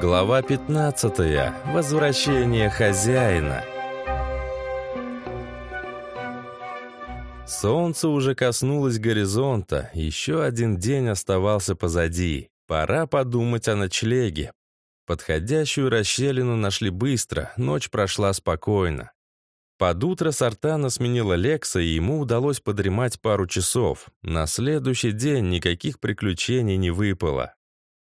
Глава 15. Возвращение хозяина. Солнце уже коснулось горизонта, еще один день оставался позади. Пора подумать о ночлеге. Подходящую расщелину нашли быстро, ночь прошла спокойно. Под утро Сартана сменила Лекса, и ему удалось подремать пару часов. На следующий день никаких приключений не выпало.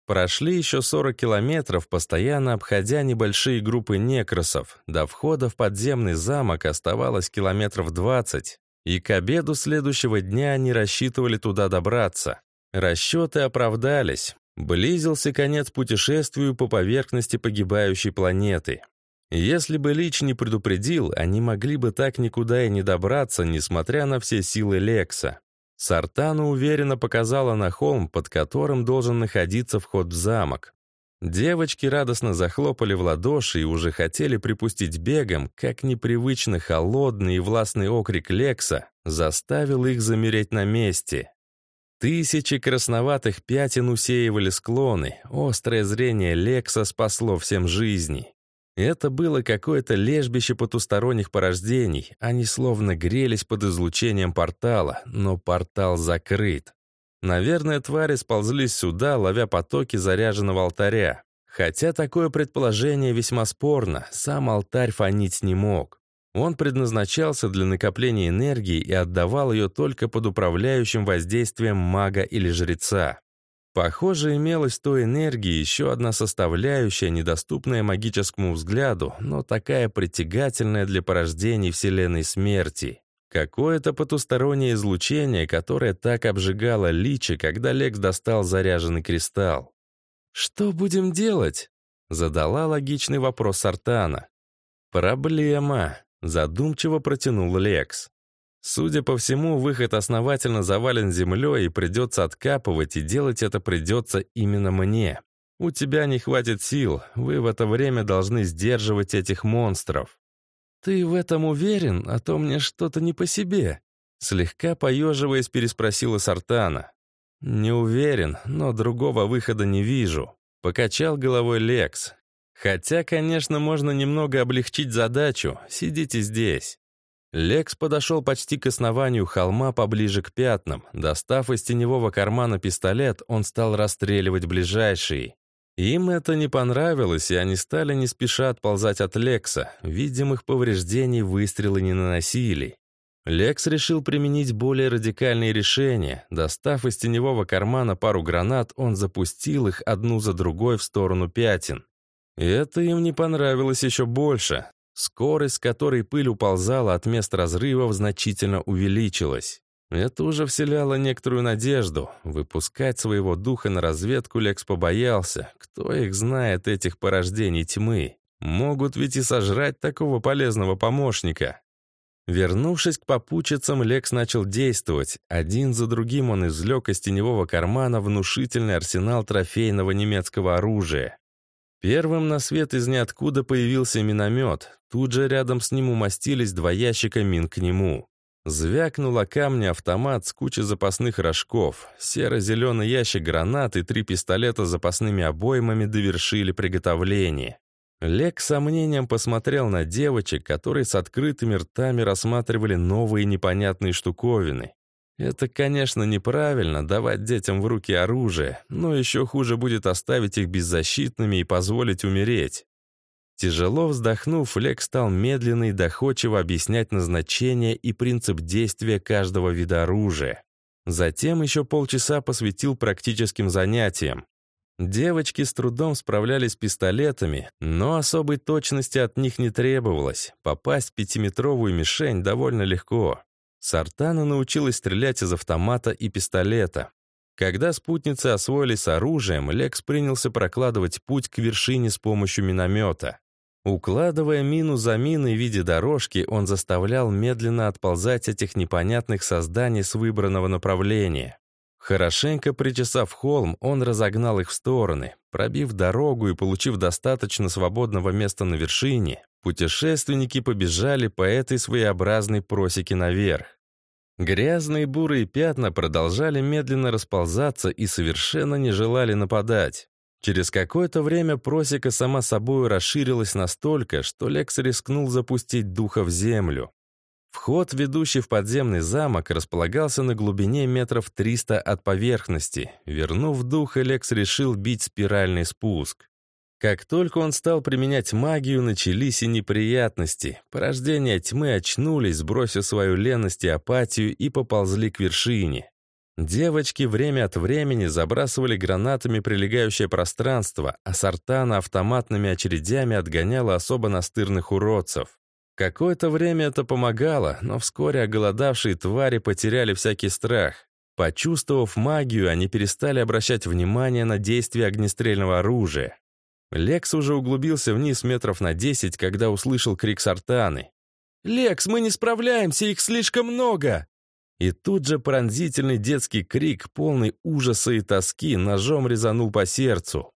Прошли еще 40 километров, постоянно обходя небольшие группы некросов. До входа в подземный замок оставалось километров 20, и к обеду следующего дня они рассчитывали туда добраться. Расчеты оправдались. Близился конец путешествию по поверхности погибающей планеты. Если бы Лич не предупредил, они могли бы так никуда и не добраться, несмотря на все силы Лекса. Сартана уверенно показала на холм, под которым должен находиться вход в замок. Девочки радостно захлопали в ладоши и уже хотели припустить бегом, как непривычно холодный и властный окрик Лекса заставил их замереть на месте. Тысячи красноватых пятен усеивали склоны, острое зрение Лекса спасло всем жизни. Это было какое-то лежбище потусторонних порождений. Они словно грелись под излучением портала, но портал закрыт. Наверное, твари сползлись сюда, ловя потоки заряженного алтаря. Хотя такое предположение весьма спорно, сам алтарь фонить не мог. Он предназначался для накопления энергии и отдавал ее только под управляющим воздействием мага или жреца. Похоже, имелась той энергии еще одна составляющая, недоступная магическому взгляду, но такая притягательная для порождений Вселенной смерти. Какое-то потустороннее излучение, которое так обжигало личи, когда Лекс достал заряженный кристалл. «Что будем делать?» — задала логичный вопрос Артана. «Проблема», — задумчиво протянул Лекс. Судя по всему, выход основательно завален землей и придется откапывать, и делать это придется именно мне. У тебя не хватит сил, вы в это время должны сдерживать этих монстров. Ты в этом уверен, а то мне что-то не по себе? Слегка поеживаясь, переспросила Сартана. «Не уверен, но другого выхода не вижу», — покачал головой Лекс. «Хотя, конечно, можно немного облегчить задачу. Сидите здесь». Лекс подошел почти к основанию холма поближе к пятнам. Достав из теневого кармана пистолет, он стал расстреливать ближайшие. Им это не понравилось, и они стали не спеша отползать от Лекса. Видимых повреждений выстрелы не наносили. Лекс решил применить более радикальные решения. Достав из теневого кармана пару гранат, он запустил их одну за другой в сторону пятен. Это им не понравилось еще больше. Скорость, с которой пыль уползала от мест разрывов, значительно увеличилась. Это уже вселяло некоторую надежду. Выпускать своего духа на разведку Лекс побоялся. Кто их знает, этих порождений тьмы? Могут ведь и сожрать такого полезного помощника. Вернувшись к попутчицам, Лекс начал действовать. Один за другим он извлек из теневого кармана внушительный арсенал трофейного немецкого оружия. Первым на свет из ниоткуда появился миномет. Тут же рядом с ним умостились два ящика мин к нему. Звякнула камни автомат с кучей запасных рожков. Серо-зеленый ящик гранат и три пистолета с запасными обоймами довершили приготовление. Лек с сомнением посмотрел на девочек, которые с открытыми ртами рассматривали новые непонятные штуковины. Это, конечно, неправильно давать детям в руки оружие, но еще хуже будет оставить их беззащитными и позволить умереть. Тяжело вздохнув, Флек стал медленно и доходчиво объяснять назначение и принцип действия каждого вида оружия. Затем еще полчаса посвятил практическим занятиям. Девочки с трудом справлялись с пистолетами, но особой точности от них не требовалось. Попасть в пятиметровую мишень довольно легко. Сартана научилась стрелять из автомата и пистолета. Когда спутницы освоились с оружием, Лекс принялся прокладывать путь к вершине с помощью миномета. Укладывая мину за миной в виде дорожки, он заставлял медленно отползать этих непонятных созданий с выбранного направления. Хорошенько причесав холм, он разогнал их в стороны. Пробив дорогу и получив достаточно свободного места на вершине, путешественники побежали по этой своеобразной просеке наверх. Грязные бурые пятна продолжали медленно расползаться и совершенно не желали нападать. Через какое-то время просека сама собой расширилась настолько, что Лекс рискнул запустить духа в землю. Вход, ведущий в подземный замок, располагался на глубине метров 300 от поверхности. Вернув дух, Лекс решил бить спиральный спуск. Как только он стал применять магию, начались и неприятности. Порождения тьмы очнулись, сбросив свою леность и апатию, и поползли к вершине. Девочки время от времени забрасывали гранатами прилегающее пространство, а Сартана автоматными очередями отгоняла особо настырных уродцев. Какое-то время это помогало, но вскоре оголодавшие твари потеряли всякий страх. Почувствовав магию, они перестали обращать внимание на действие огнестрельного оружия. Лекс уже углубился вниз метров на десять, когда услышал крик Сартаны. «Лекс, мы не справляемся, их слишком много!» И тут же пронзительный детский крик, полный ужаса и тоски, ножом резанул по сердцу.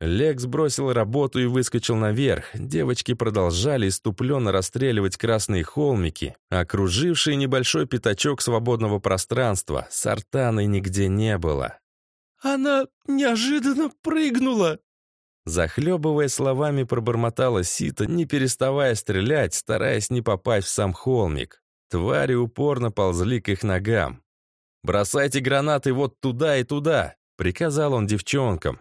Лекс бросил работу и выскочил наверх. Девочки продолжали иступленно расстреливать красные холмики, окружившие небольшой пятачок свободного пространства. Сартаны нигде не было. «Она неожиданно прыгнула!» Захлебывая словами, пробормотала Сита, не переставая стрелять, стараясь не попасть в сам холмик. Твари упорно ползли к их ногам. «Бросайте гранаты вот туда и туда!» — приказал он девчонкам.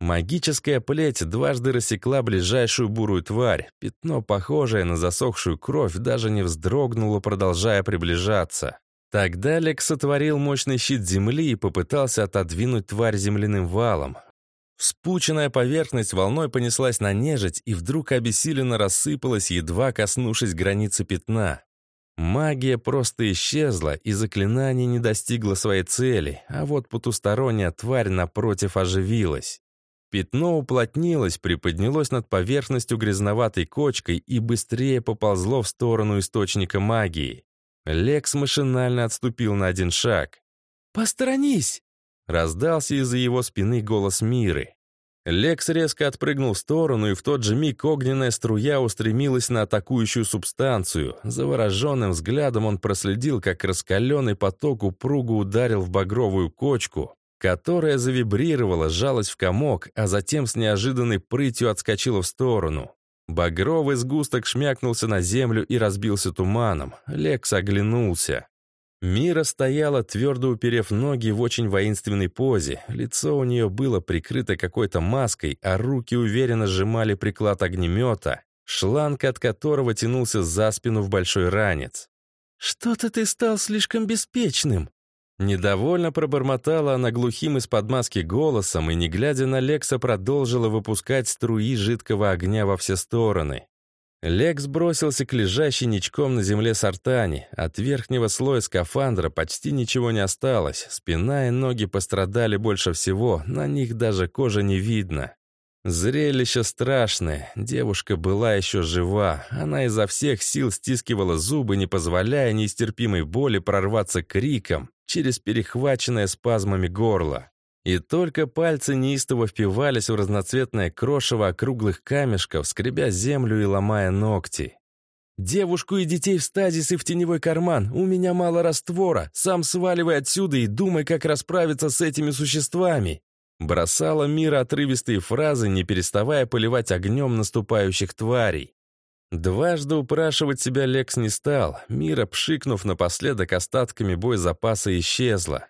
Магическая плеть дважды рассекла ближайшую бурую тварь. Пятно, похожее на засохшую кровь, даже не вздрогнуло, продолжая приближаться. Тогда Лекс сотворил мощный щит земли и попытался отодвинуть тварь земляным валом. Вспученная поверхность волной понеслась на нежить и вдруг обессиленно рассыпалась, едва коснувшись границы пятна. Магия просто исчезла, и заклинание не достигло своей цели, а вот потусторонняя тварь напротив оживилась. Пятно уплотнилось, приподнялось над поверхностью грязноватой кочкой и быстрее поползло в сторону источника магии. Лекс машинально отступил на один шаг. «Посторонись!» Раздался из-за его спины голос Миры. Лекс резко отпрыгнул в сторону, и в тот же миг огненная струя устремилась на атакующую субстанцию. Завороженным взглядом он проследил, как раскаленный поток упругу ударил в багровую кочку, которая завибрировала, сжалась в комок, а затем с неожиданной прытью отскочила в сторону. Багровый сгусток шмякнулся на землю и разбился туманом. Лекс оглянулся. Мира стояла, твердо уперев ноги в очень воинственной позе. Лицо у нее было прикрыто какой-то маской, а руки уверенно сжимали приклад огнемета, шланг от которого тянулся за спину в большой ранец. «Что-то ты стал слишком беспечным», Недовольно пробормотала она глухим из-под маски голосом и, не глядя на Лекса, продолжила выпускать струи жидкого огня во все стороны. Лекс бросился к лежащей ничком на земле сартани. От верхнего слоя скафандра почти ничего не осталось. Спина и ноги пострадали больше всего, на них даже кожа не видно. Зрелище страшное. Девушка была еще жива. Она изо всех сил стискивала зубы, не позволяя нестерпимой боли прорваться криком через перехваченное спазмами горло. И только пальцы неистово впивались в разноцветное крошево округлых камешков, скребя землю и ломая ногти. «Девушку и детей в стазис и в теневой карман. У меня мало раствора. Сам сваливай отсюда и думай, как расправиться с этими существами». Бросала Мира отрывистые фразы, не переставая поливать огнем наступающих тварей. Дважды упрашивать себя Лекс не стал. Мира, пшикнув напоследок остатками боезапаса, исчезла.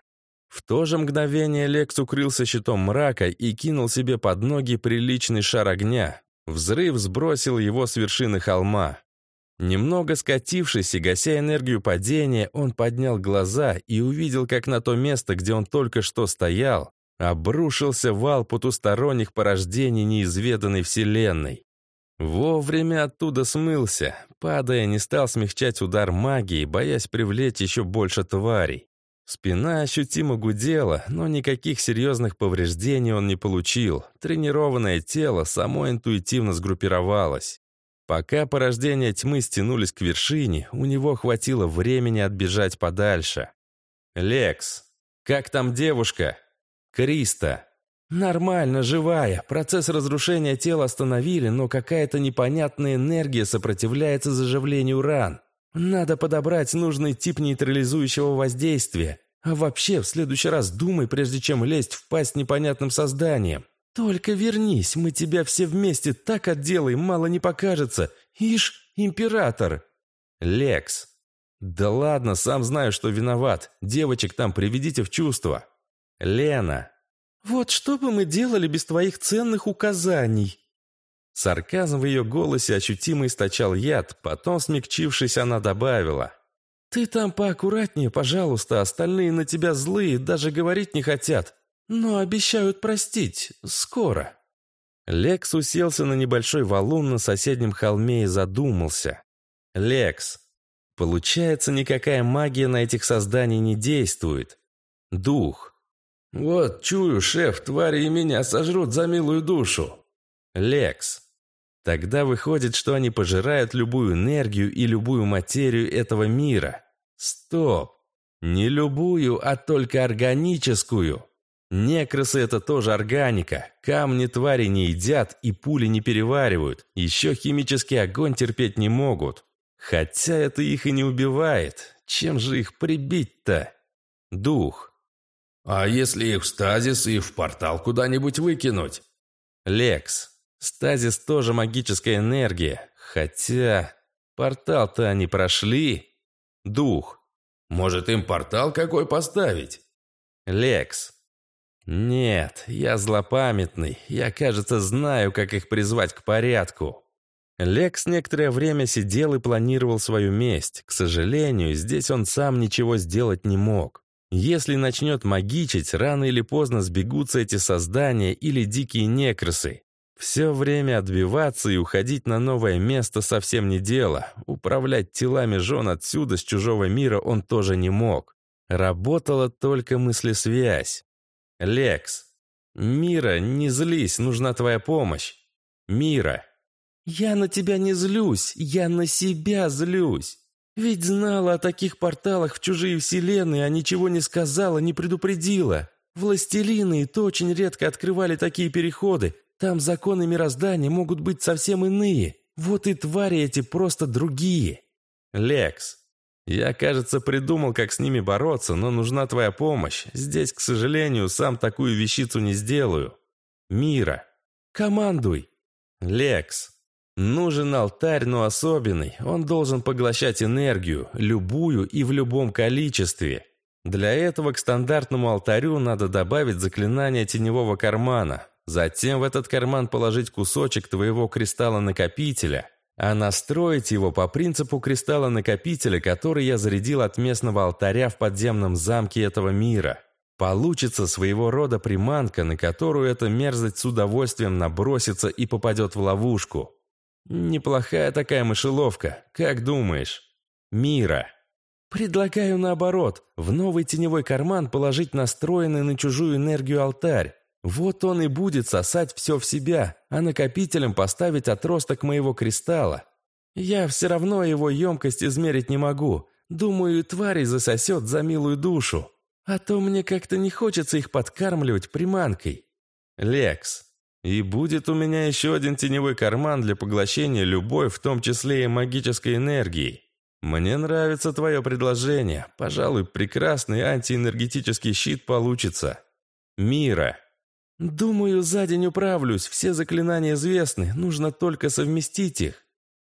В то же мгновение Лекс укрылся щитом мрака и кинул себе под ноги приличный шар огня. Взрыв сбросил его с вершины холма. Немного скатившись и гася энергию падения, он поднял глаза и увидел, как на то место, где он только что стоял, обрушился вал потусторонних порождений неизведанной вселенной. Вовремя оттуда смылся, падая, не стал смягчать удар магии, боясь привлечь еще больше тварей. Спина ощутимо гудела, но никаких серьезных повреждений он не получил. Тренированное тело само интуитивно сгруппировалось. Пока порождения тьмы стянулись к вершине, у него хватило времени отбежать подальше. «Лекс, как там девушка?» «Криста». «Нормально, живая. Процесс разрушения тела остановили, но какая-то непонятная энергия сопротивляется заживлению ран. Надо подобрать нужный тип нейтрализующего воздействия. А вообще, в следующий раз думай, прежде чем лезть в пасть непонятным созданием. «Только вернись, мы тебя все вместе так отделаем, мало не покажется. Ишь, император!» «Лекс!» «Да ладно, сам знаю, что виноват. Девочек там приведите в чувство». «Лена!» «Вот что бы мы делали без твоих ценных указаний?» Сарказм в ее голосе ощутимо источал яд, потом, смягчившись, она добавила. «Ты там поаккуратнее, пожалуйста, остальные на тебя злые, даже говорить не хотят, но обещают простить, скоро». Лекс уселся на небольшой валун на соседнем холме и задумался. «Лекс, получается, никакая магия на этих созданий не действует. Дух». «Вот, чую, шеф, твари и меня сожрут за милую душу». «Лекс, Тогда выходит, что они пожирают любую энергию и любую материю этого мира. Стоп! Не любую, а только органическую. Некросы – это тоже органика. Камни твари не едят и пули не переваривают. Еще химический огонь терпеть не могут. Хотя это их и не убивает. Чем же их прибить-то? Дух. А если их в стазис и в портал куда-нибудь выкинуть? Лекс. Стазис тоже магическая энергия. Хотя... Портал-то они прошли. Дух. Может, им портал какой поставить? Лекс. Нет, я злопамятный. Я, кажется, знаю, как их призвать к порядку. Лекс некоторое время сидел и планировал свою месть. К сожалению, здесь он сам ничего сделать не мог. Если начнет магичить, рано или поздно сбегутся эти создания или дикие некросы. Все время отбиваться и уходить на новое место совсем не дело. Управлять телами жен отсюда, с чужого мира, он тоже не мог. Работала только мыслесвязь. «Лекс, Мира, не злись, нужна твоя помощь. Мира». «Я на тебя не злюсь, я на себя злюсь. Ведь знала о таких порталах в чужие вселенные, а ничего не сказала, не предупредила. Властелины и то очень редко открывали такие переходы, там законы мироздания могут быть совсем иные. Вот и твари эти просто другие. Лекс, я, кажется, придумал, как с ними бороться, но нужна твоя помощь. Здесь, к сожалению, сам такую вещицу не сделаю. Мира. Командуй. Лекс. Нужен алтарь, но особенный. Он должен поглощать энергию, любую и в любом количестве. Для этого к стандартному алтарю надо добавить заклинание теневого кармана. Затем в этот карман положить кусочек твоего кристалла-накопителя, а настроить его по принципу кристалла-накопителя, который я зарядил от местного алтаря в подземном замке этого мира. Получится своего рода приманка, на которую эта мерзость с удовольствием набросится и попадет в ловушку. Неплохая такая мышеловка, как думаешь? Мира. Предлагаю наоборот, в новый теневой карман положить настроенный на чужую энергию алтарь, вот он и будет сосать все в себя, а накопителем поставить отросток моего кристалла. Я все равно его емкость измерить не могу. Думаю, твари засосет за милую душу. А то мне как-то не хочется их подкармливать приманкой. Лекс, и будет у меня еще один теневой карман для поглощения любой, в том числе и магической энергии. Мне нравится твое предложение. Пожалуй, прекрасный антиэнергетический щит получится. Мира. «Думаю, за день управлюсь, все заклинания известны, нужно только совместить их».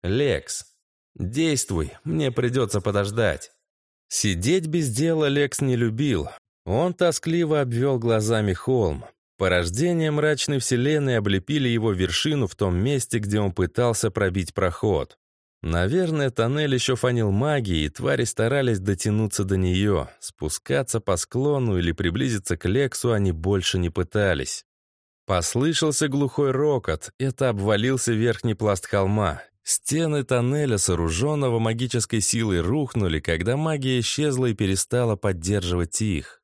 «Лекс, действуй, мне придется подождать». Сидеть без дела Лекс не любил. Он тоскливо обвел глазами холм. Порождения мрачной вселенной облепили его вершину в том месте, где он пытался пробить проход. Наверное, тоннель еще фанил магией, и твари старались дотянуться до нее. Спускаться по склону или приблизиться к Лексу они больше не пытались. Послышался глухой рокот, это обвалился верхний пласт холма. Стены тоннеля, сооруженного магической силой, рухнули, когда магия исчезла и перестала поддерживать их.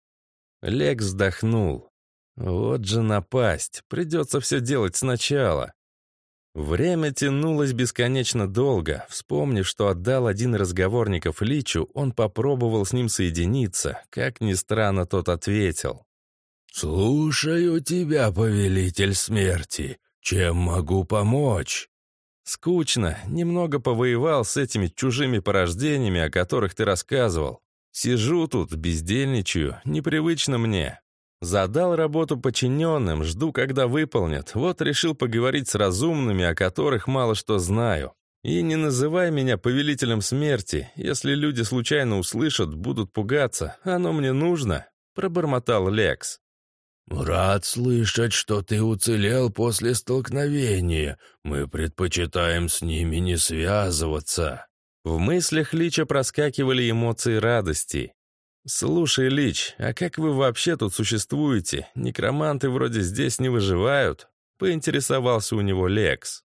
Лекс вздохнул. Вот же напасть, придется все делать сначала. Время тянулось бесконечно долго. Вспомнив, что отдал один разговорников Личу, он попробовал с ним соединиться. Как ни странно, тот ответил. «Слушаю тебя, повелитель смерти. Чем могу помочь?» «Скучно. Немного повоевал с этими чужими порождениями, о которых ты рассказывал. Сижу тут, бездельничаю. Непривычно мне». Задал работу подчиненным, жду, когда выполнят. Вот решил поговорить с разумными, о которых мало что знаю. И не называй меня повелителем смерти. Если люди случайно услышат, будут пугаться. Оно мне нужно», — пробормотал Лекс. «Рад слышать, что ты уцелел после столкновения. Мы предпочитаем с ними не связываться». В мыслях Лича проскакивали эмоции радости. «Слушай, Лич, а как вы вообще тут существуете? Некроманты вроде здесь не выживают?» — поинтересовался у него Лекс.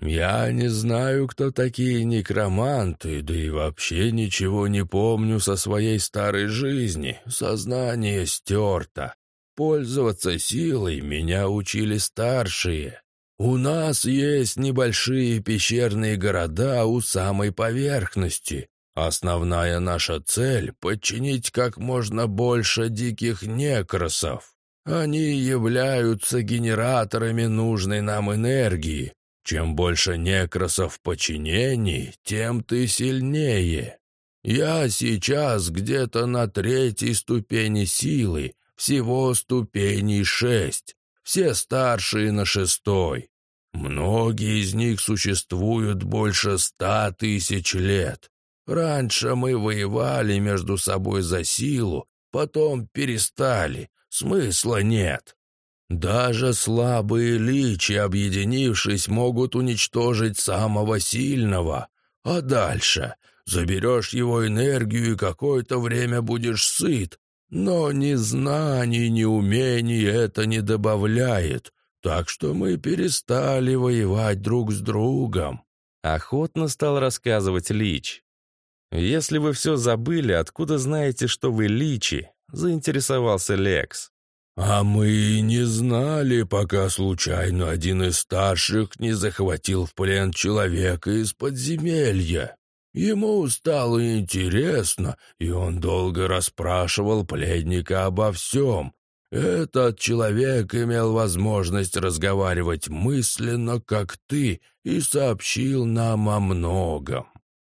«Я не знаю, кто такие некроманты, да и вообще ничего не помню со своей старой жизни. Сознание стерто. Пользоваться силой меня учили старшие. У нас есть небольшие пещерные города у самой поверхности, Основная наша цель — подчинить как можно больше диких некросов. Они являются генераторами нужной нам энергии. Чем больше некросов в подчинении, тем ты сильнее. Я сейчас где-то на третьей ступени силы, всего ступеней шесть, все старшие на шестой. Многие из них существуют больше ста тысяч лет. Раньше мы воевали между собой за силу, потом перестали, смысла нет. Даже слабые личи, объединившись, могут уничтожить самого сильного. А дальше заберешь его энергию и какое-то время будешь сыт. Но ни знаний, ни умений это не добавляет, так что мы перестали воевать друг с другом. Охотно стал рассказывать Лич. «Если вы все забыли, откуда знаете, что вы личи?» — заинтересовался Лекс. «А мы и не знали, пока случайно один из старших не захватил в плен человека из подземелья. Ему стало интересно, и он долго расспрашивал пленника обо всем. Этот человек имел возможность разговаривать мысленно, как ты, и сообщил нам о многом.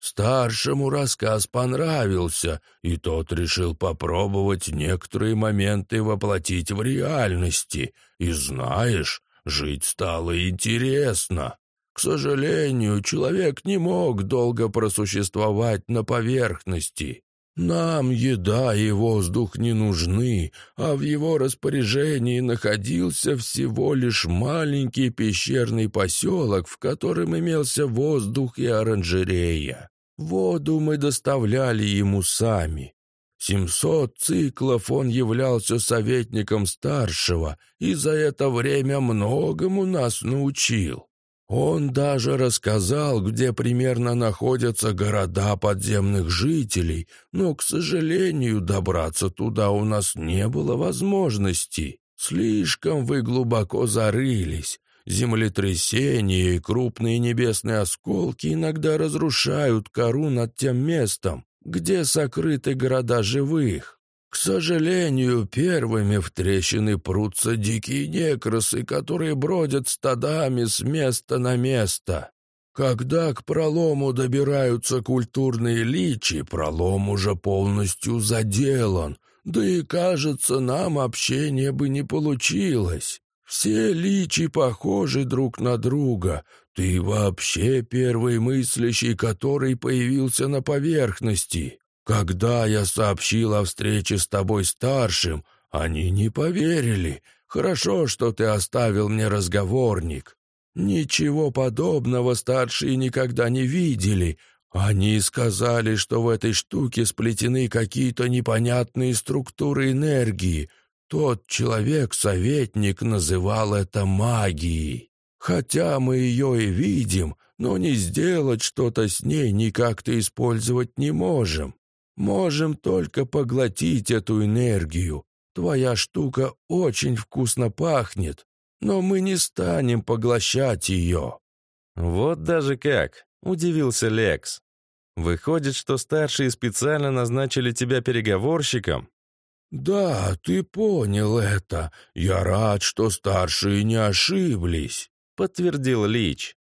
Старшему рассказ понравился, и тот решил попробовать некоторые моменты воплотить в реальности. И знаешь, жить стало интересно. К сожалению, человек не мог долго просуществовать на поверхности. Нам еда и воздух не нужны, а в его распоряжении находился всего лишь маленький пещерный поселок, в котором имелся воздух и оранжерея. Воду мы доставляли ему сами. Семьсот циклов он являлся советником старшего и за это время многому нас научил. Он даже рассказал, где примерно находятся города подземных жителей, но, к сожалению, добраться туда у нас не было возможности. Слишком вы глубоко зарылись. Землетрясения и крупные небесные осколки иногда разрушают кору над тем местом, где сокрыты города живых. К сожалению, первыми в трещины прутся дикие некросы, которые бродят стадами с места на место. Когда к пролому добираются культурные личи, пролом уже полностью заделан, да и, кажется, нам общение бы не получилось. Все личи похожи друг на друга. Ты вообще первый мыслящий, который появился на поверхности. Когда я сообщил о встрече с тобой старшим, они не поверили. Хорошо, что ты оставил мне разговорник. Ничего подобного старшие никогда не видели. Они сказали, что в этой штуке сплетены какие-то непонятные структуры энергии — тот человек-советник называл это магией. Хотя мы ее и видим, но не сделать что-то с ней никак-то использовать не можем. Можем только поглотить эту энергию. Твоя штука очень вкусно пахнет, но мы не станем поглощать ее». «Вот даже как!» — удивился Лекс. «Выходит, что старшие специально назначили тебя переговорщиком?» «Да, ты понял это. Я рад, что старшие не ошиблись», — подтвердил Лич.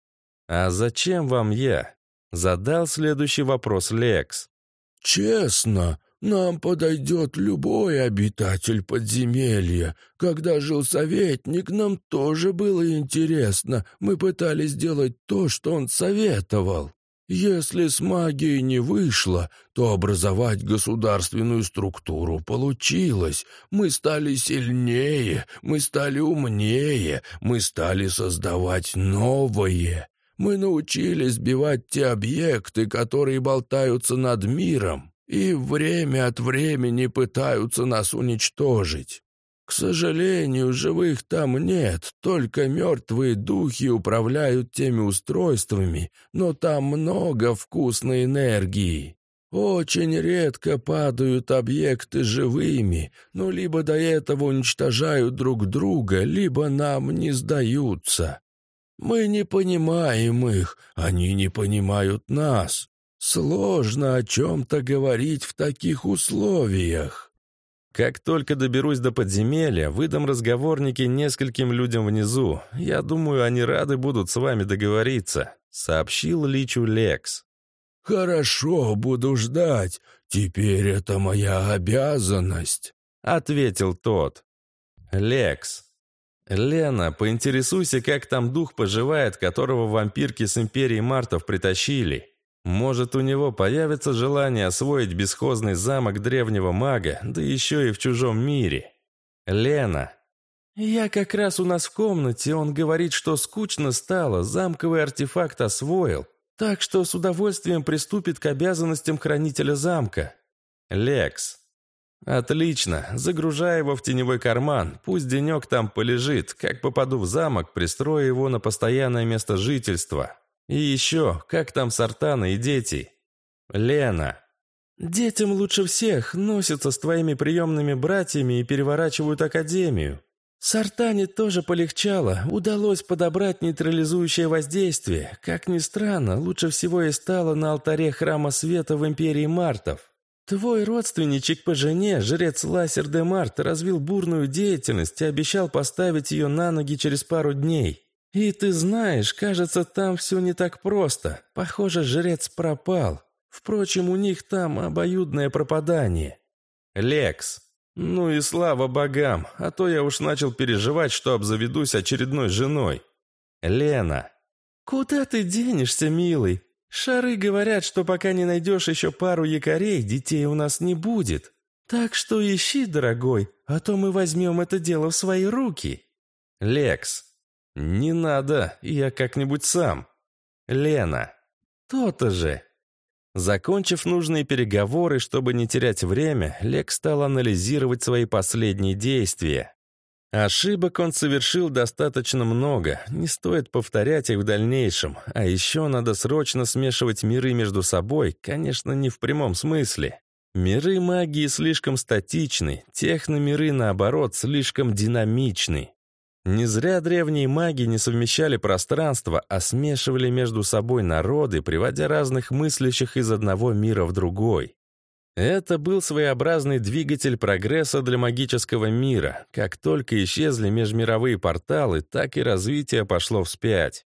«А зачем вам я?» — задал следующий вопрос Лекс. «Честно, Нам подойдет любой обитатель подземелья. Когда жил советник, нам тоже было интересно. Мы пытались сделать то, что он советовал. Если с магией не вышло, то образовать государственную структуру получилось. Мы стали сильнее, мы стали умнее, мы стали создавать новое. Мы научились сбивать те объекты, которые болтаются над миром, и время от времени пытаются нас уничтожить. К сожалению, живых там нет, только мертвые духи управляют теми устройствами, но там много вкусной энергии. Очень редко падают объекты живыми, но либо до этого уничтожают друг друга, либо нам не сдаются. Мы не понимаем их, они не понимают нас. Сложно о чем-то говорить в таких условиях. Как только доберусь до подземелья, выдам разговорники нескольким людям внизу. Я думаю, они рады будут с вами договориться», — сообщил Личу Лекс. «Хорошо, буду ждать. Теперь это моя обязанность», — ответил тот. «Лекс. Лена, поинтересуйся, как там дух поживает, которого вампирки с Империи Мартов притащили. Может, у него появится желание освоить бесхозный замок древнего мага, да еще и в чужом мире. Лена. Я как раз у нас в комнате, он говорит, что скучно стало, замковый артефакт освоил, так что с удовольствием приступит к обязанностям хранителя замка. Лекс. Отлично, загружай его в теневой карман, пусть денек там полежит, как попаду в замок, пристрою его на постоянное место жительства. И еще, как там Сартана и дети? Лена. Детям лучше всех, носятся с твоими приемными братьями и переворачивают академию. Сартане тоже полегчало, удалось подобрать нейтрализующее воздействие. Как ни странно, лучше всего и стало на алтаре Храма Света в Империи Мартов. Твой родственничек по жене, жрец Ласер де Март, развил бурную деятельность и обещал поставить ее на ноги через пару дней. «И ты знаешь, кажется, там все не так просто. Похоже, жрец пропал. Впрочем, у них там обоюдное пропадание». «Лекс. Ну и слава богам, а то я уж начал переживать, что обзаведусь очередной женой». «Лена». «Куда ты денешься, милый? Шары говорят, что пока не найдешь еще пару якорей, детей у нас не будет. Так что ищи, дорогой, а то мы возьмем это дело в свои руки». «Лекс». «Не надо, я как-нибудь сам». «Лена». «То-то же». Закончив нужные переговоры, чтобы не терять время, Лек стал анализировать свои последние действия. Ошибок он совершил достаточно много, не стоит повторять их в дальнейшем, а еще надо срочно смешивать миры между собой, конечно, не в прямом смысле. Миры магии слишком статичны, техномиры, наоборот, слишком динамичны. Не зря древние маги не совмещали пространство, а смешивали между собой народы, приводя разных мыслящих из одного мира в другой. Это был своеобразный двигатель прогресса для магического мира. Как только исчезли межмировые порталы, так и развитие пошло вспять.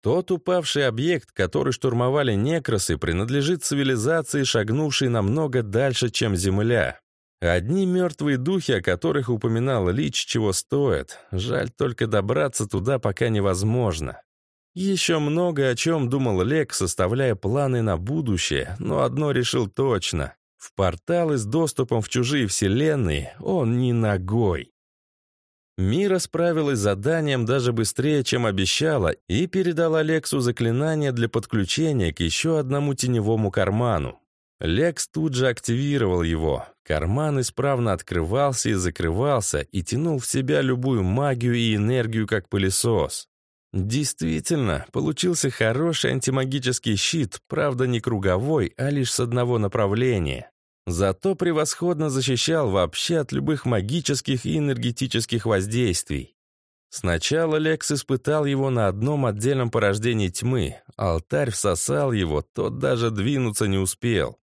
Тот упавший объект, который штурмовали некросы, принадлежит цивилизации, шагнувшей намного дальше, чем Земля. Одни мертвые духи, о которых упоминал Лич, чего стоят. Жаль только добраться туда пока невозможно. Еще много о чем думал Лек, составляя планы на будущее, но одно решил точно. В порталы с доступом в чужие вселенные он не ногой. Мира справилась с заданием даже быстрее, чем обещала, и передала Лексу заклинание для подключения к еще одному теневому карману. Лекс тут же активировал его. Карман исправно открывался и закрывался и тянул в себя любую магию и энергию, как пылесос. Действительно, получился хороший антимагический щит, правда не круговой, а лишь с одного направления. Зато превосходно защищал вообще от любых магических и энергетических воздействий. Сначала Лекс испытал его на одном отдельном порождении тьмы. Алтарь всосал его, тот даже двинуться не успел.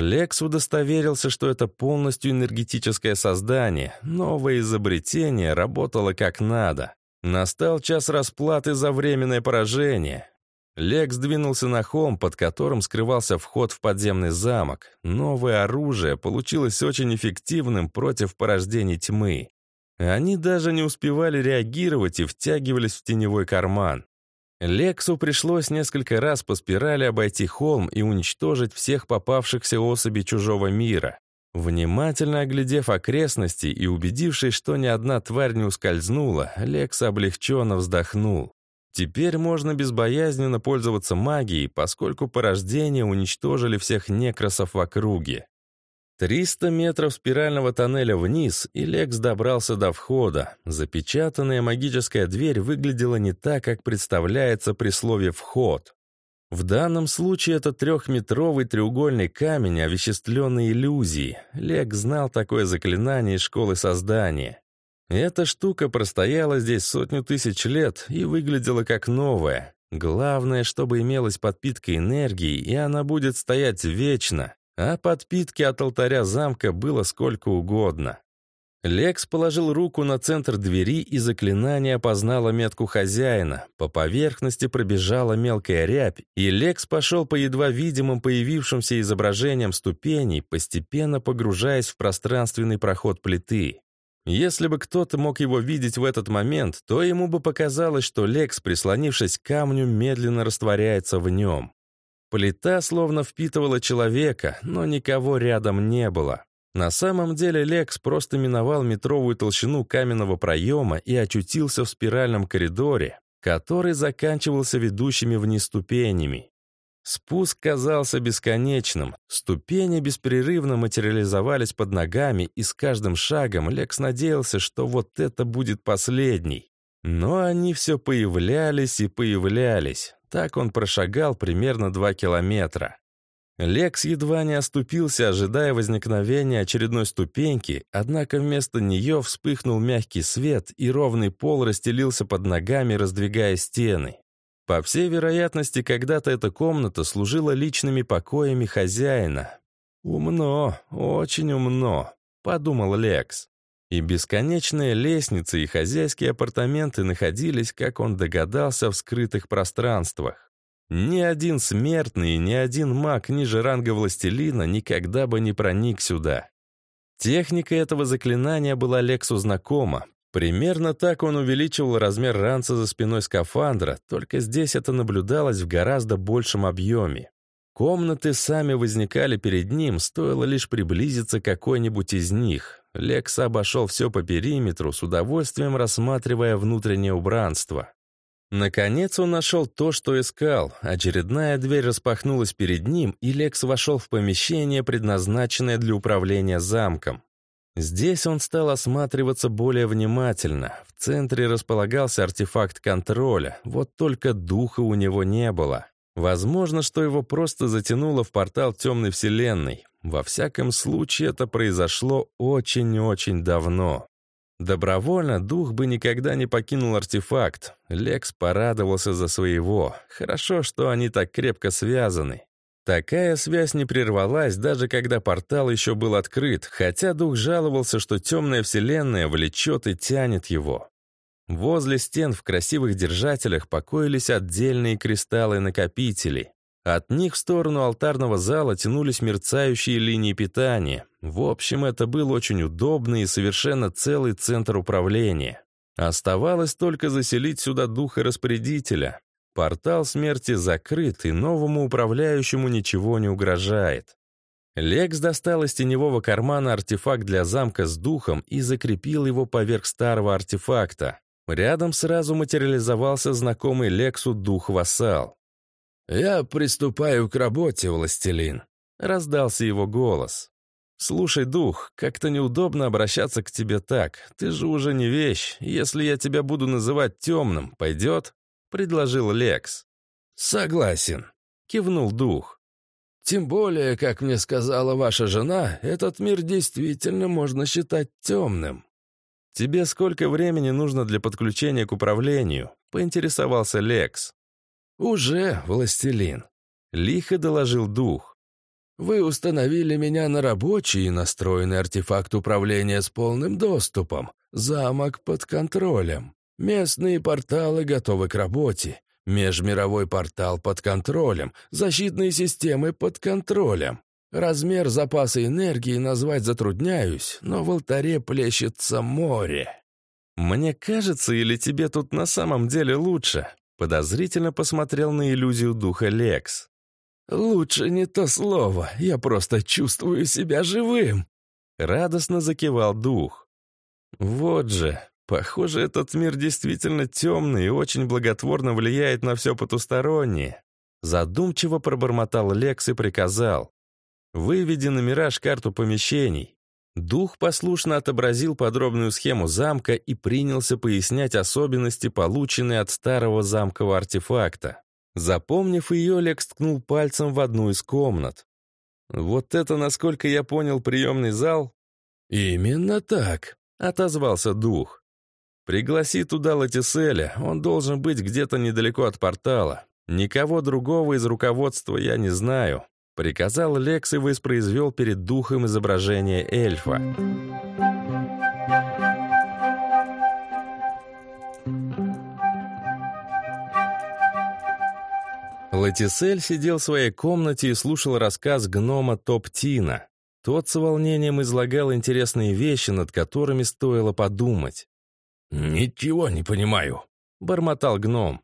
Лекс удостоверился, что это полностью энергетическое создание. Новое изобретение работало как надо. Настал час расплаты за временное поражение. Лекс двинулся на холм, под которым скрывался вход в подземный замок. Новое оружие получилось очень эффективным против порождений тьмы. Они даже не успевали реагировать и втягивались в теневой карман. Лексу пришлось несколько раз по спирали обойти холм и уничтожить всех попавшихся особей чужого мира. Внимательно оглядев окрестности и убедившись, что ни одна тварь не ускользнула, Лекс облегченно вздохнул. Теперь можно безбоязненно пользоваться магией, поскольку порождения уничтожили всех некросов в округе. 300 метров спирального тоннеля вниз, и Лекс добрался до входа. Запечатанная магическая дверь выглядела не так, как представляется при слове «вход». В данном случае это трехметровый треугольный камень, овеществленный иллюзией. Лекс знал такое заклинание из школы создания. Эта штука простояла здесь сотню тысяч лет и выглядела как новая. Главное, чтобы имелась подпитка энергии, и она будет стоять вечно, а подпитки от алтаря замка было сколько угодно. Лекс положил руку на центр двери, и заклинание опознало метку хозяина. По поверхности пробежала мелкая рябь, и Лекс пошел по едва видимым появившимся изображениям ступеней, постепенно погружаясь в пространственный проход плиты. Если бы кто-то мог его видеть в этот момент, то ему бы показалось, что Лекс, прислонившись к камню, медленно растворяется в нем. Плита словно впитывала человека, но никого рядом не было. На самом деле Лекс просто миновал метровую толщину каменного проема и очутился в спиральном коридоре, который заканчивался ведущими вниз ступенями. Спуск казался бесконечным, ступени беспрерывно материализовались под ногами, и с каждым шагом Лекс надеялся, что вот это будет последний. Но они все появлялись и появлялись. Так он прошагал примерно два километра. Лекс едва не оступился, ожидая возникновения очередной ступеньки, однако вместо нее вспыхнул мягкий свет, и ровный пол расстелился под ногами, раздвигая стены. По всей вероятности, когда-то эта комната служила личными покоями хозяина. «Умно, очень умно», — подумал Лекс. И бесконечные лестницы и хозяйские апартаменты находились, как он догадался, в скрытых пространствах. Ни один смертный, ни один маг ниже ранга властелина никогда бы не проник сюда. Техника этого заклинания была Лексу знакома, Примерно так он увеличивал размер ранца за спиной скафандра, только здесь это наблюдалось в гораздо большем объеме. Комнаты сами возникали перед ним, стоило лишь приблизиться к какой-нибудь из них. Лекс обошел все по периметру, с удовольствием рассматривая внутреннее убранство. Наконец он нашел то, что искал. Очередная дверь распахнулась перед ним, и Лекс вошел в помещение, предназначенное для управления замком. Здесь он стал осматриваться более внимательно. В центре располагался артефакт контроля, вот только духа у него не было. Возможно, что его просто затянуло в портал темной вселенной. Во всяком случае, это произошло очень-очень давно. Добровольно дух бы никогда не покинул артефакт. Лекс порадовался за своего. Хорошо, что они так крепко связаны. Такая связь не прервалась, даже когда портал еще был открыт, хотя дух жаловался, что темная вселенная влечет и тянет его. Возле стен в красивых держателях покоились отдельные кристаллы-накопители. От них в сторону алтарного зала тянулись мерцающие линии питания. В общем, это был очень удобный и совершенно целый центр управления. Оставалось только заселить сюда духа распорядителя. Портал смерти закрыт, и новому управляющему ничего не угрожает. Лекс достал из теневого кармана артефакт для замка с духом и закрепил его поверх старого артефакта. Рядом сразу материализовался знакомый Лексу дух-вассал. «Я приступаю к работе, властелин», — раздался его голос. «Слушай, дух, как-то неудобно обращаться к тебе так. Ты же уже не вещь. Если я тебя буду называть темным, пойдет?» предложил Лекс. «Согласен», — кивнул дух. «Тем более, как мне сказала ваша жена, этот мир действительно можно считать темным». «Тебе сколько времени нужно для подключения к управлению?» — поинтересовался Лекс. «Уже, властелин», — лихо доложил дух. «Вы установили меня на рабочий и настроенный артефакт управления с полным доступом, замок под контролем. Местные порталы готовы к работе. Межмировой портал под контролем, защитные системы под контролем. Размер запаса энергии назвать затрудняюсь, но в алтаре плещется море. «Мне кажется, или тебе тут на самом деле лучше?» Подозрительно посмотрел на иллюзию духа Лекс. «Лучше не то слово, я просто чувствую себя живым!» Радостно закивал дух. «Вот же, похоже, этот мир действительно темный и очень благотворно влияет на все потустороннее». Задумчиво пробормотал Лекс и приказал. «Выведи на мираж карту помещений. Дух послушно отобразил подробную схему замка и принялся пояснять особенности, полученные от старого замкового артефакта. Запомнив ее, Лекс ткнул пальцем в одну из комнат. «Вот это, насколько я понял, приемный зал?» «Именно так», — отозвался дух. «Пригласи туда Латиселя, он должен быть где-то недалеко от портала. Никого другого из руководства я не знаю. Приказал Лекс и воспроизвел перед духом изображение эльфа. Латисель сидел в своей комнате и слушал рассказ гнома Топтина. Тот с волнением излагал интересные вещи, над которыми стоило подумать. «Ничего не понимаю», — бормотал гном.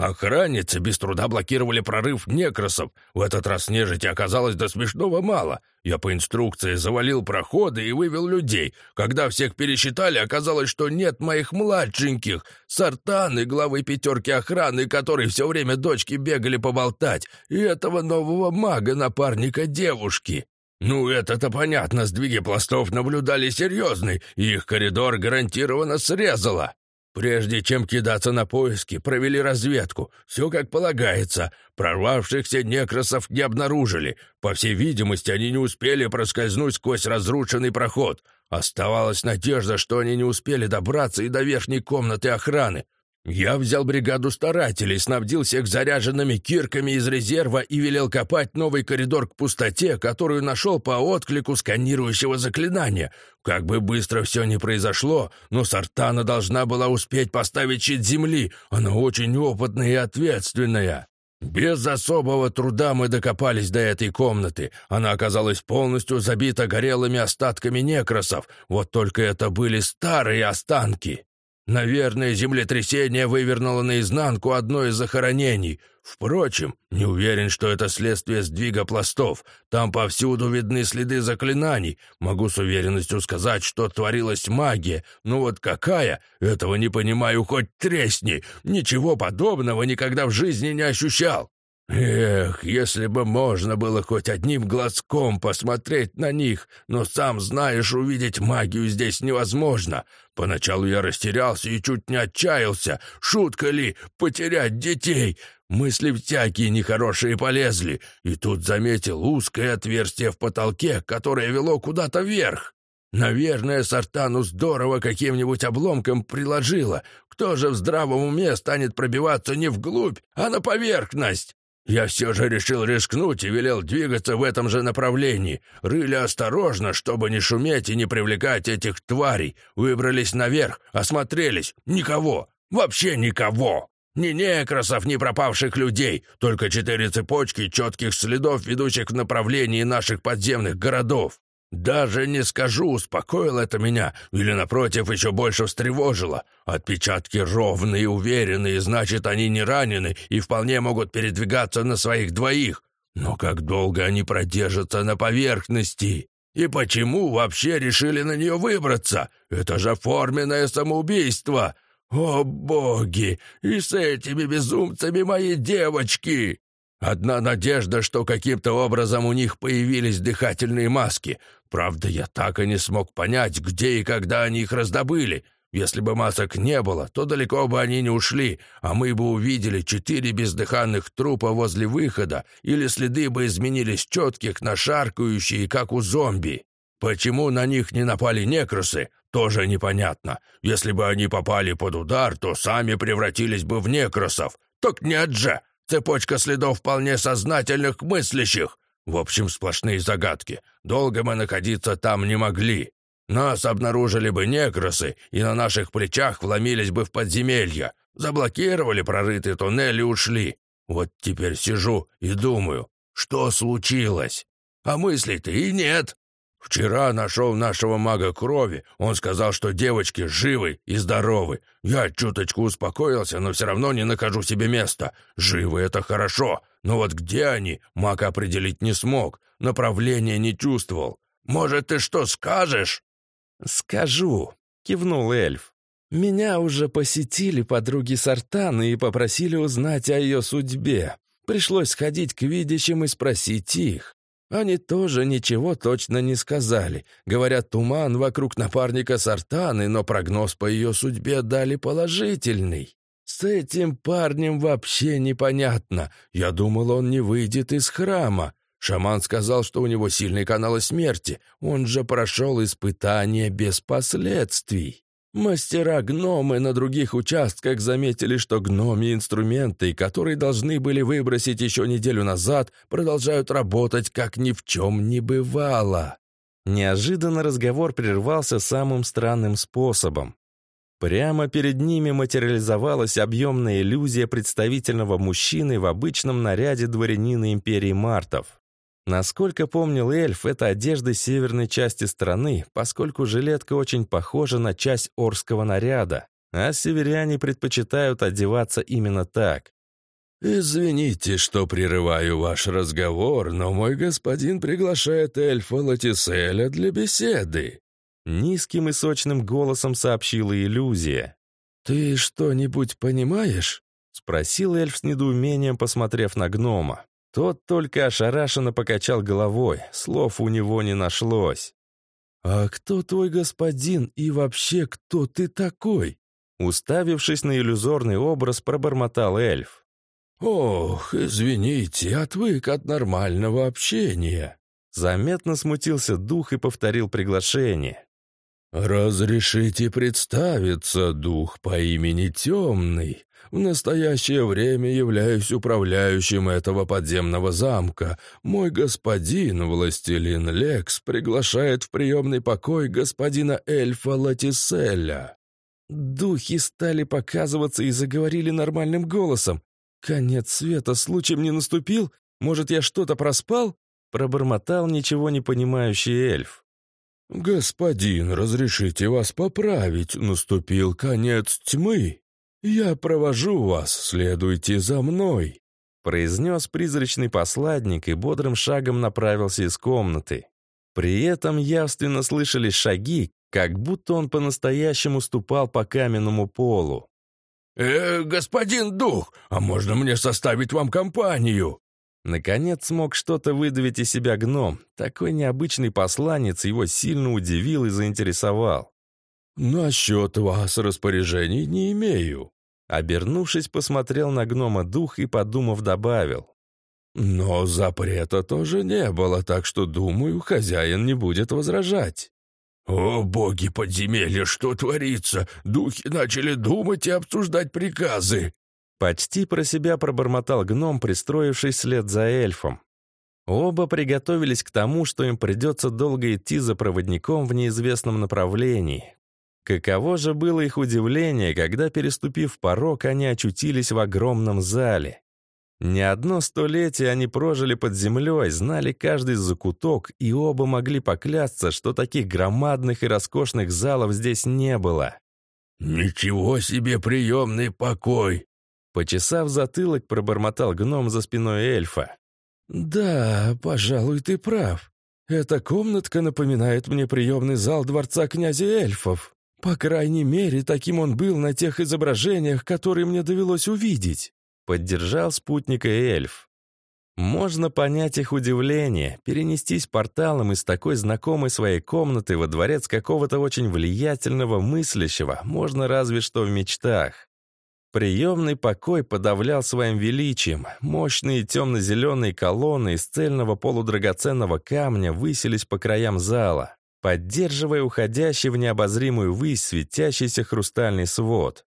Охранницы без труда блокировали прорыв некросов. В этот раз нежити оказалось до смешного мало. Я по инструкции завалил проходы и вывел людей. Когда всех пересчитали, оказалось, что нет моих младшеньких. Сартаны, главы пятерки охраны, которые все время дочки бегали поболтать, и этого нового мага, напарника девушки. Ну, это-то понятно, сдвиги пластов наблюдали серьезный, и их коридор гарантированно срезало. Прежде чем кидаться на поиски, провели разведку. Все как полагается. Прорвавшихся некросов не обнаружили. По всей видимости, они не успели проскользнуть сквозь разрушенный проход. Оставалась надежда, что они не успели добраться и до верхней комнаты охраны. Я взял бригаду старателей, снабдил всех заряженными кирками из резерва и велел копать новый коридор к пустоте, которую нашел по отклику сканирующего заклинания. Как бы быстро все не произошло, но Сартана должна была успеть поставить щит земли. Она очень опытная и ответственная. Без особого труда мы докопались до этой комнаты. Она оказалась полностью забита горелыми остатками некросов. Вот только это были старые останки. Наверное, землетрясение вывернуло наизнанку одно из захоронений. Впрочем, не уверен, что это следствие сдвига пластов. Там повсюду видны следы заклинаний. Могу с уверенностью сказать, что творилась магия. Но вот какая, этого не понимаю хоть тресни. Ничего подобного никогда в жизни не ощущал. Эх, если бы можно было хоть одним глазком посмотреть на них, но сам знаешь, увидеть магию здесь невозможно. Поначалу я растерялся и чуть не отчаялся. Шутка ли потерять детей? Мысли всякие нехорошие полезли, и тут заметил узкое отверстие в потолке, которое вело куда-то вверх. Наверное, Сартану здорово каким-нибудь обломком приложило. Кто же в здравом уме станет пробиваться не вглубь, а на поверхность? Я все же решил рискнуть и велел двигаться в этом же направлении. Рыли осторожно, чтобы не шуметь и не привлекать этих тварей. Выбрались наверх, осмотрелись. Никого. Вообще никого. Ни некросов, ни пропавших людей. Только четыре цепочки четких следов, ведущих в направлении наших подземных городов. Даже не скажу, успокоило это меня, или, напротив, еще больше встревожило. Отпечатки ровные уверенные, значит, они не ранены и вполне могут передвигаться на своих двоих. Но как долго они продержатся на поверхности? И почему вообще решили на нее выбраться? Это же форменное самоубийство! О, боги! И с этими безумцами мои девочки! Одна надежда, что каким-то образом у них появились дыхательные маски. Правда, я так и не смог понять, где и когда они их раздобыли. Если бы масок не было, то далеко бы они не ушли, а мы бы увидели четыре бездыханных трупа возле выхода, или следы бы изменились четких на шаркающие, как у зомби. Почему на них не напали некросы, тоже непонятно. Если бы они попали под удар, то сами превратились бы в некросов. Так нет же! Цепочка следов вполне сознательных мыслящих. В общем, сплошные загадки. Долго мы находиться там не могли. Нас обнаружили бы некросы, и на наших плечах вломились бы в подземелья. Заблокировали прорытый туннель и ушли. Вот теперь сижу и думаю, что случилось? А мыслей-то и нет. Вчера нашел нашего мага крови. Он сказал, что девочки живы и здоровы. Я чуточку успокоился, но все равно не нахожу себе места. Живы — это хорошо. Но вот где они, маг определить не смог. Направления не чувствовал. Может, ты что скажешь?» «Скажу», — кивнул эльф. «Меня уже посетили подруги Сартаны и попросили узнать о ее судьбе. Пришлось сходить к видящим и спросить их. Они тоже ничего точно не сказали. Говорят, туман вокруг напарника Сартаны, но прогноз по ее судьбе дали положительный. С этим парнем вообще непонятно. Я думал, он не выйдет из храма. Шаман сказал, что у него сильные каналы смерти. Он же прошел испытание без последствий. Мастера-гномы на других участках заметили, что гноми инструменты, которые должны были выбросить еще неделю назад, продолжают работать, как ни в чем не бывало. Неожиданно разговор прервался самым странным способом. Прямо перед ними материализовалась объемная иллюзия представительного мужчины в обычном наряде дворянина империи Мартов. Насколько помнил эльф, это одежда северной части страны, поскольку жилетка очень похожа на часть орского наряда, а северяне предпочитают одеваться именно так. «Извините, что прерываю ваш разговор, но мой господин приглашает эльфа Латиселя для беседы», низким и сочным голосом сообщила иллюзия. «Ты что-нибудь понимаешь?» — спросил эльф с недоумением, посмотрев на гнома. Тот только ошарашенно покачал головой, слов у него не нашлось. «А кто твой господин и вообще кто ты такой?» Уставившись на иллюзорный образ, пробормотал эльф. «Ох, извините, отвык от нормального общения». Заметно смутился дух и повторил приглашение. «Разрешите представиться, дух по имени Темный. В настоящее время являюсь управляющим этого подземного замка. Мой господин, властелин Лекс, приглашает в приемный покой господина эльфа Латиселя». Духи стали показываться и заговорили нормальным голосом. «Конец света случаем не наступил? Может, я что-то проспал?» Пробормотал ничего не понимающий эльф. «Господин, разрешите вас поправить, наступил конец тьмы. Я провожу вас, следуйте за мной», произнес призрачный посладник и бодрым шагом направился из комнаты. При этом явственно слышались шаги, как будто он по-настоящему ступал по каменному полу. «Э, господин дух, а можно мне составить вам компанию?» Наконец смог что-то выдавить из себя гном. Такой необычный посланец его сильно удивил и заинтересовал. «Насчет вас распоряжений не имею». Обернувшись, посмотрел на гнома дух и, подумав, добавил. «Но запрета тоже не было, так что, думаю, хозяин не будет возражать». «О, боги подземелья, что творится? Духи начали думать и обсуждать приказы!» Почти про себя пробормотал гном, пристроившись след за эльфом. Оба приготовились к тому, что им придется долго идти за проводником в неизвестном направлении. Каково же было их удивление, когда, переступив порог, они очутились в огромном зале. Не одно столетие они прожили под землей, знали каждый закуток, и оба могли поклясться, что таких громадных и роскошных залов здесь не было. «Ничего себе приемный покой!» Почесав затылок, пробормотал гном за спиной эльфа. «Да, пожалуй, ты прав. Эта комнатка напоминает мне приемный зал дворца князя эльфов. По крайней мере, таким он был на тех изображениях, которые мне довелось увидеть», — поддержал спутника эльф. Можно понять их удивление, перенестись порталом из такой знакомой своей комнаты во дворец какого-то очень влиятельного мыслящего, можно разве что в мечтах. Приемный покой подавлял своим величием. Мощные темно-зеленые колонны из цельного полудрагоценного камня высились по краям зала, поддерживая уходящий в необозримую высь светящийся хрустальный свод.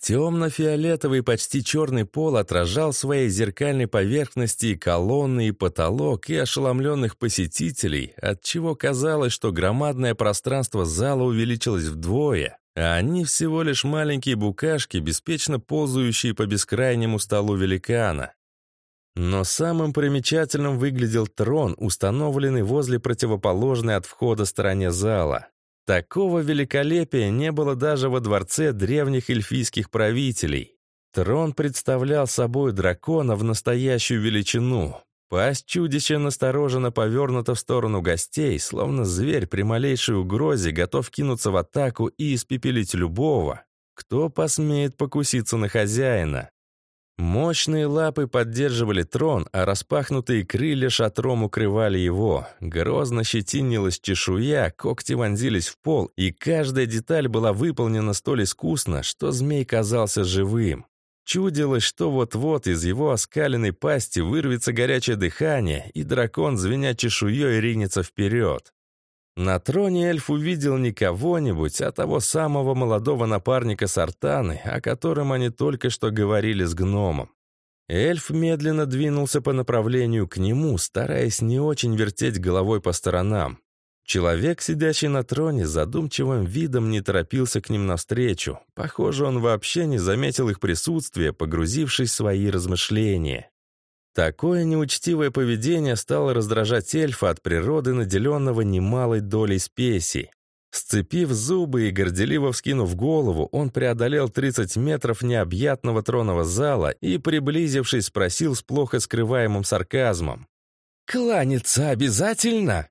Темно-фиолетовый, почти черный пол отражал своей зеркальной поверхности и колонны, и потолок, и ошеломленных посетителей, отчего казалось, что громадное пространство зала увеличилось вдвое, А они всего лишь маленькие букашки, беспечно ползающие по бескрайнему столу великана. Но самым примечательным выглядел трон, установленный возле противоположной от входа стороне зала. Такого великолепия не было даже во дворце древних эльфийских правителей. Трон представлял собой дракона в настоящую величину. Пасть чудища настороженно повернута в сторону гостей, словно зверь при малейшей угрозе готов кинуться в атаку и испепелить любого, кто посмеет покуситься на хозяина. Мощные лапы поддерживали трон, а распахнутые крылья шатром укрывали его. Грозно щетинилась чешуя, когти вонзились в пол, и каждая деталь была выполнена столь искусно, что змей казался живым. Чудилось, что вот-вот из его оскаленной пасти вырвется горячее дыхание, и дракон, звеня чешуей, ринется вперед. На троне эльф увидел не кого-нибудь, а того самого молодого напарника Сартаны, о котором они только что говорили с гномом. Эльф медленно двинулся по направлению к нему, стараясь не очень вертеть головой по сторонам. Человек, сидящий на троне, задумчивым видом не торопился к ним навстречу. Похоже, он вообще не заметил их присутствия, погрузившись в свои размышления. Такое неучтивое поведение стало раздражать эльфа от природы, наделенного немалой долей спеси. Сцепив зубы и горделиво вскинув голову, он преодолел 30 метров необъятного тронного зала и, приблизившись, спросил с плохо скрываемым сарказмом. «Кланяться обязательно?»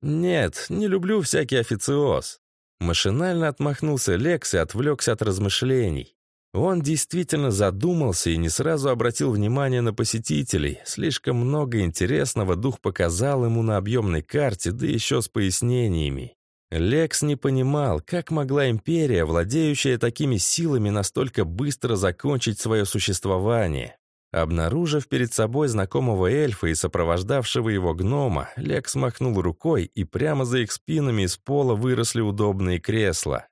«Нет, не люблю всякий официоз». Машинально отмахнулся Лекс и отвлекся от размышлений. Он действительно задумался и не сразу обратил внимание на посетителей. Слишком много интересного дух показал ему на объемной карте, да еще с пояснениями. Лекс не понимал, как могла империя, владеющая такими силами, настолько быстро закончить свое существование. Обнаружив перед собой знакомого эльфа и сопровождавшего его гнома, Лекс махнул рукой, и прямо за их спинами из пола выросли удобные кресла.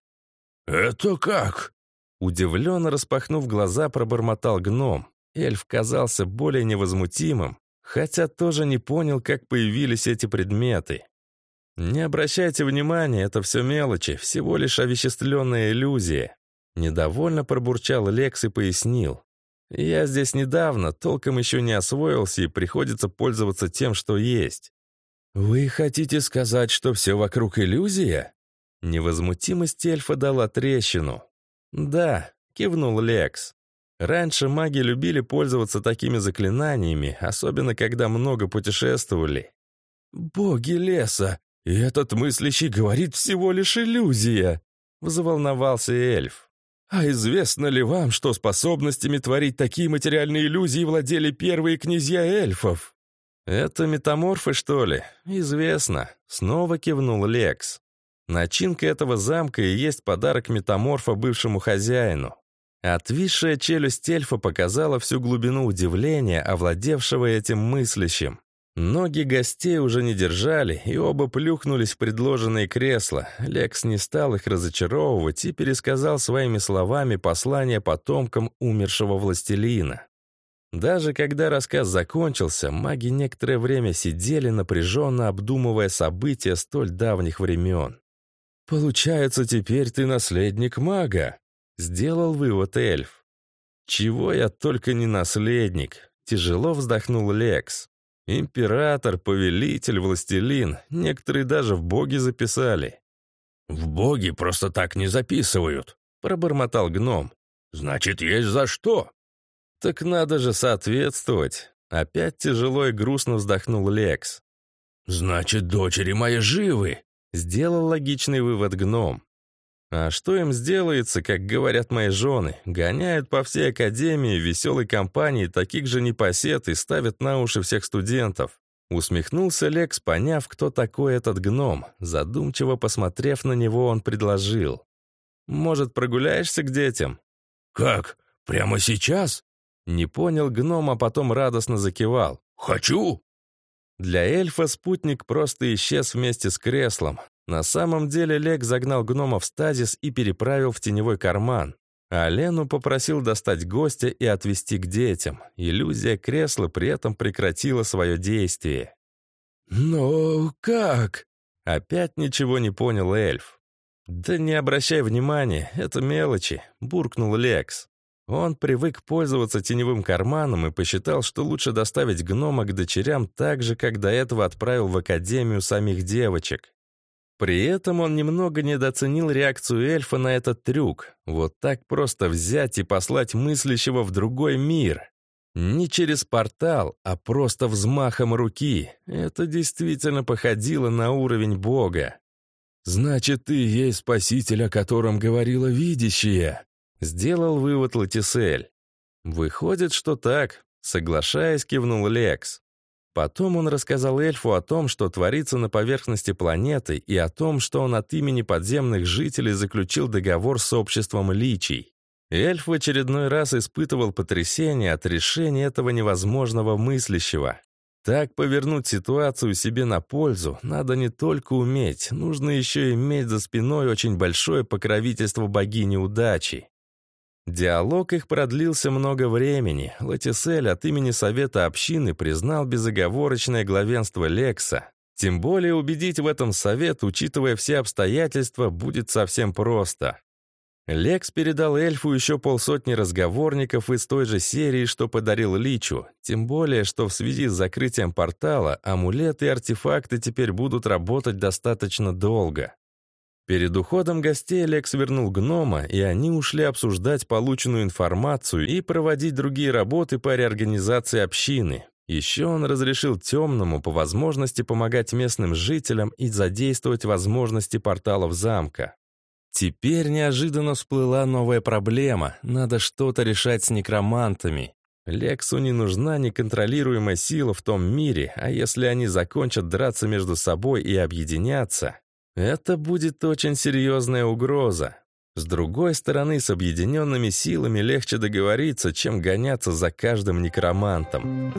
«Это как?» Удивленно распахнув глаза, пробормотал гном. Эльф казался более невозмутимым, хотя тоже не понял, как появились эти предметы. «Не обращайте внимания, это все мелочи, всего лишь овеществленная иллюзия». Недовольно пробурчал Лекс и пояснил. «Я здесь недавно, толком еще не освоился и приходится пользоваться тем, что есть». «Вы хотите сказать, что все вокруг иллюзия?» Невозмутимость эльфа дала трещину. «Да», — кивнул Лекс. «Раньше маги любили пользоваться такими заклинаниями, особенно когда много путешествовали». «Боги леса! И этот мыслящий говорит всего лишь иллюзия!» — взволновался эльф. «А известно ли вам, что способностями творить такие материальные иллюзии владели первые князья эльфов?» «Это метаморфы, что ли? Известно», — снова кивнул Лекс. Начинка этого замка и есть подарок метаморфа бывшему хозяину. Отвисшая челюсть эльфа показала всю глубину удивления, овладевшего этим мыслящим. Ноги гостей уже не держали, и оба плюхнулись в предложенные кресла. Лекс не стал их разочаровывать и пересказал своими словами послание потомкам умершего властелина. Даже когда рассказ закончился, маги некоторое время сидели, напряженно обдумывая события столь давних времен. «Получается, теперь ты наследник мага», — сделал вывод эльф. «Чего я только не наследник», — тяжело вздохнул Лекс. «Император, повелитель, властелин, некоторые даже в боги записали». «В боги просто так не записывают», — пробормотал гном. «Значит, есть за что». «Так надо же соответствовать». Опять тяжело и грустно вздохнул Лекс. «Значит, дочери мои живы», Сделал логичный вывод гном. А что им сделается, как говорят мои жены? Гоняют по всей академии, веселой компании таких же непосед и ставят на уши всех студентов. Усмехнулся Лекс, поняв, кто такой этот гном. Задумчиво посмотрев на него, он предложил. «Может, прогуляешься к детям?» «Как? Прямо сейчас?» Не понял гном, а потом радостно закивал. «Хочу!» Для эльфа спутник просто исчез вместе с креслом. На самом деле Лек загнал гнома в стазис и переправил в теневой карман. А Лену попросил достать гостя и отвезти к детям. Иллюзия кресла при этом прекратила свое действие. «Но как?» Опять ничего не понял эльф. «Да не обращай внимания, это мелочи», — буркнул Лекс. Он привык пользоваться теневым карманом и посчитал, что лучше доставить гнома к дочерям так же, как до этого отправил в академию самих девочек. При этом он немного недооценил реакцию эльфа на этот трюк. Вот так просто взять и послать мыслящего в другой мир. Не через портал, а просто взмахом руки. Это действительно походило на уровень бога. «Значит, ты есть спаситель, о котором говорила видящая», — сделал вывод Латисель. «Выходит, что так», — соглашаясь, кивнул Лекс. Потом он рассказал эльфу о том, что творится на поверхности планеты, и о том, что он от имени подземных жителей заключил договор с обществом личий. Эльф в очередной раз испытывал потрясение от решения этого невозможного мыслящего. Так повернуть ситуацию себе на пользу надо не только уметь, нужно еще иметь за спиной очень большое покровительство богини удачи. Диалог их продлился много времени. Латисель от имени Совета общины признал безоговорочное главенство Лекса. Тем более убедить в этом совет, учитывая все обстоятельства, будет совсем просто. Лекс передал эльфу еще полсотни разговорников из той же серии, что подарил Личу, тем более, что в связи с закрытием портала амулеты и артефакты теперь будут работать достаточно долго. Перед уходом гостей Лекс вернул гнома, и они ушли обсуждать полученную информацию и проводить другие работы по реорганизации общины. Еще он разрешил темному по возможности помогать местным жителям и задействовать возможности порталов замка. Теперь неожиданно всплыла новая проблема. Надо что-то решать с некромантами. Лексу не нужна неконтролируемая сила в том мире, а если они закончат драться между собой и объединяться, это будет очень серьезная угроза. С другой стороны, с объединенными силами легче договориться, чем гоняться за каждым некромантом.